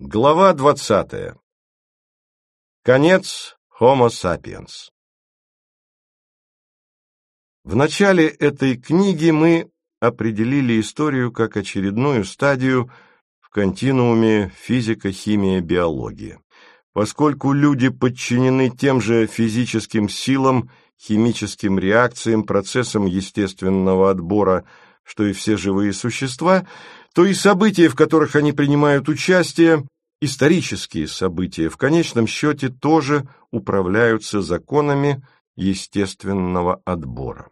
Глава двадцатая. Конец Homo sapiens. В начале этой книги мы определили историю как очередную стадию в континууме физика, химия, биология. Поскольку люди подчинены тем же физическим силам, химическим реакциям, процессам естественного отбора, что и все живые существа, то и события, в которых они принимают участие, исторические события, в конечном счете тоже управляются законами естественного отбора.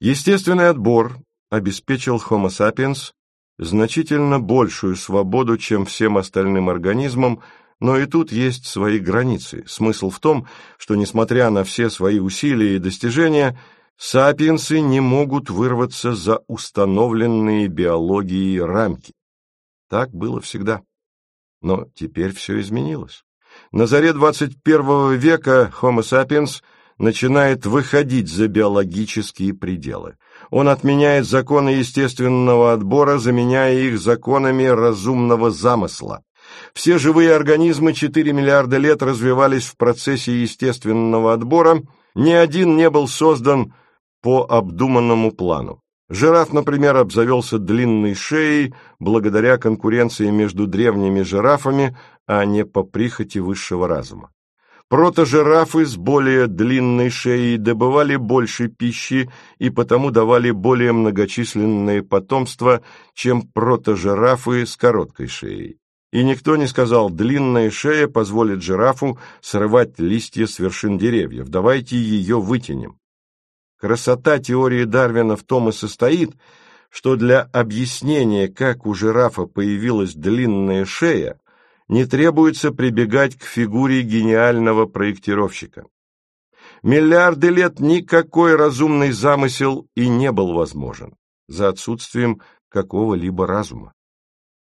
Естественный отбор обеспечил Homo sapiens значительно большую свободу, чем всем остальным организмам, но и тут есть свои границы. Смысл в том, что, несмотря на все свои усилия и достижения, сапиенсы не могут вырваться за установленные биологией рамки. Так было всегда. Но теперь все изменилось. На заре 21 века Homo sapiens начинает выходить за биологические пределы. Он отменяет законы естественного отбора, заменяя их законами разумного замысла. Все живые организмы 4 миллиарда лет развивались в процессе естественного отбора, ни один не был создан по обдуманному плану. Жираф, например, обзавелся длинной шеей благодаря конкуренции между древними жирафами, а не по прихоти высшего разума. Протожирафы с более длинной шеей добывали больше пищи и потому давали более многочисленное потомство, чем протожирафы с короткой шеей. И никто не сказал, длинная шея позволит жирафу срывать листья с вершин деревьев, давайте ее вытянем. Красота теории Дарвина в том и состоит, что для объяснения, как у жирафа появилась длинная шея, не требуется прибегать к фигуре гениального проектировщика. Миллиарды лет никакой разумный замысел и не был возможен, за отсутствием какого-либо разума.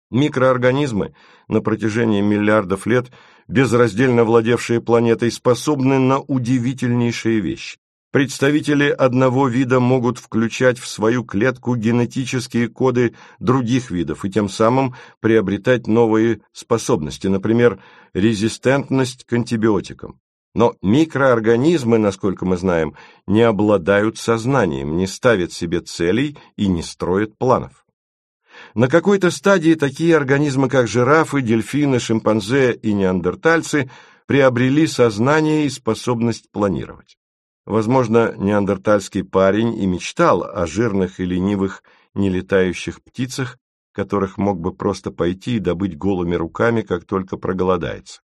Микроорганизмы, на протяжении миллиардов лет безраздельно владевшие планетой, способны на удивительнейшие вещи. Представители одного вида могут включать в свою клетку генетические коды других видов и тем самым приобретать новые способности, например, резистентность к антибиотикам. Но микроорганизмы, насколько мы знаем, не обладают сознанием, не ставят себе целей и не строят планов. На какой-то стадии такие организмы, как жирафы, дельфины, шимпанзе и неандертальцы, приобрели сознание и способность планировать. Возможно, неандертальский парень и мечтал о жирных и ленивых нелетающих птицах, которых мог бы просто пойти и добыть голыми руками, как только проголодается.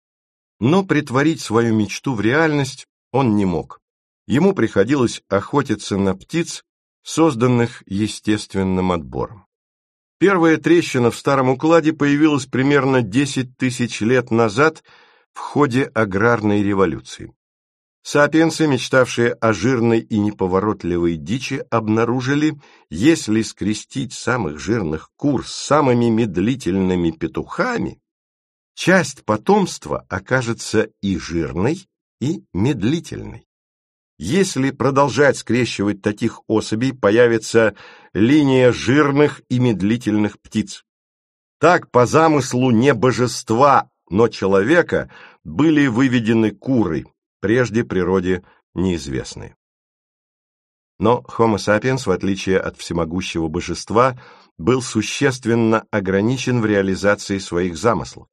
Но притворить свою мечту в реальность он не мог. Ему приходилось охотиться на птиц, созданных естественным отбором. Первая трещина в старом укладе появилась примерно 10 тысяч лет назад в ходе аграрной революции. Сапиенсы, мечтавшие о жирной и неповоротливой дичи, обнаружили, если скрестить самых жирных кур с самыми медлительными петухами, часть потомства окажется и жирной, и медлительной. Если продолжать скрещивать таких особей, появится линия жирных и медлительных птиц. Так, по замыслу не божества, но человека, были выведены куры, прежде природе неизвестны. Но Homo sapiens, в отличие от всемогущего божества, был существенно ограничен в реализации своих замыслов.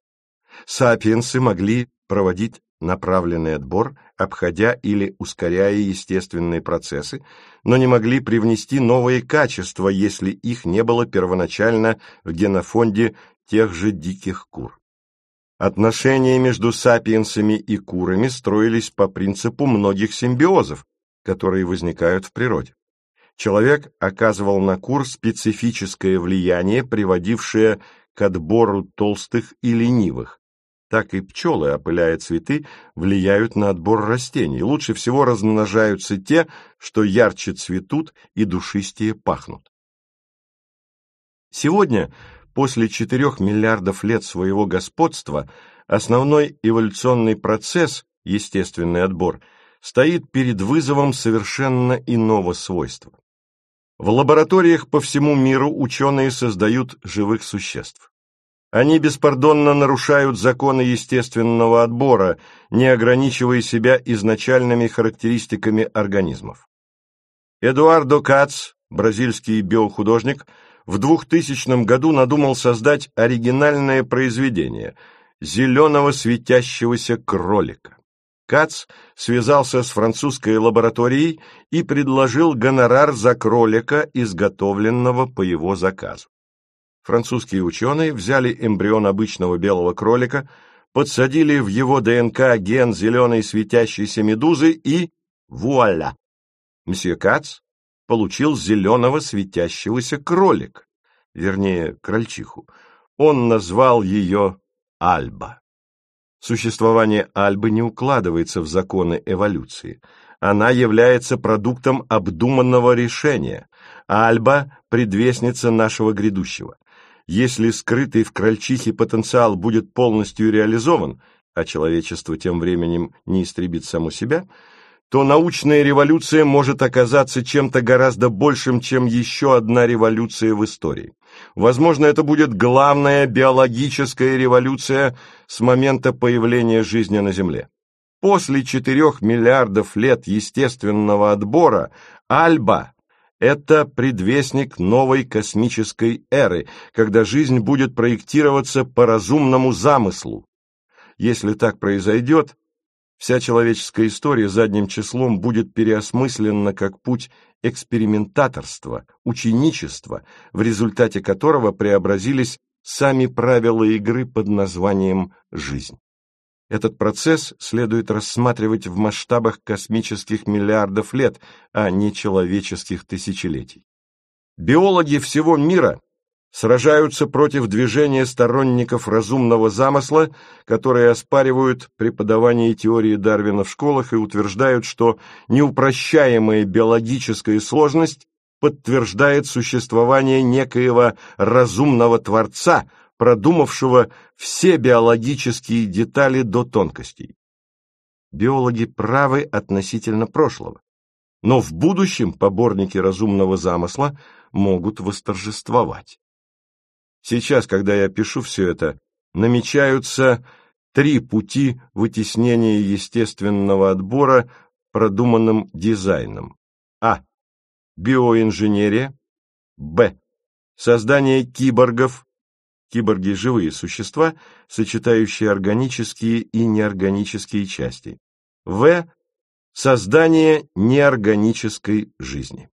Сапиенсы могли проводить направленный отбор, обходя или ускоряя естественные процессы, но не могли привнести новые качества, если их не было первоначально в генофонде тех же диких кур. Отношения между сапиенсами и курами строились по принципу многих симбиозов, которые возникают в природе. Человек оказывал на кур специфическое влияние, приводившее к отбору толстых и ленивых. Так и пчелы, опыляя цветы, влияют на отбор растений. Лучше всего размножаются те, что ярче цветут и душистее пахнут. Сегодня после четырех миллиардов лет своего господства основной эволюционный процесс, естественный отбор, стоит перед вызовом совершенно иного свойства. В лабораториях по всему миру ученые создают живых существ. Они беспардонно нарушают законы естественного отбора, не ограничивая себя изначальными характеристиками организмов. Эдуардо Кац, бразильский биохудожник, в 2000 году надумал создать оригинальное произведение «Зеленого светящегося кролика». Кац связался с французской лабораторией и предложил гонорар за кролика, изготовленного по его заказу. Французские ученые взяли эмбрион обычного белого кролика, подсадили в его ДНК ген зеленой светящейся медузы и вуаля! Мсье Кац получил зеленого светящегося кролика, вернее, крольчиху. Он назвал ее Альба. Существование Альбы не укладывается в законы эволюции. Она является продуктом обдуманного решения. Альба – предвестница нашего грядущего. Если скрытый в крольчихе потенциал будет полностью реализован, а человечество тем временем не истребит само себя – то научная революция может оказаться чем-то гораздо большим, чем еще одна революция в истории. Возможно, это будет главная биологическая революция с момента появления жизни на Земле. После четырех миллиардов лет естественного отбора Альба – это предвестник новой космической эры, когда жизнь будет проектироваться по разумному замыслу. Если так произойдет, Вся человеческая история задним числом будет переосмыслена как путь экспериментаторства, ученичества, в результате которого преобразились сами правила игры под названием «жизнь». Этот процесс следует рассматривать в масштабах космических миллиардов лет, а не человеческих тысячелетий. Биологи всего мира сражаются против движения сторонников разумного замысла, которые оспаривают преподавание теории Дарвина в школах и утверждают, что неупрощаемая биологическая сложность подтверждает существование некоего разумного Творца, продумавшего все биологические детали до тонкостей. Биологи правы относительно прошлого, но в будущем поборники разумного замысла могут восторжествовать. Сейчас, когда я пишу все это, намечаются три пути вытеснения естественного отбора продуманным дизайном. А. Биоинженерия. Б. Создание киборгов. Киборги – живые существа, сочетающие органические и неорганические части. В. Создание неорганической жизни.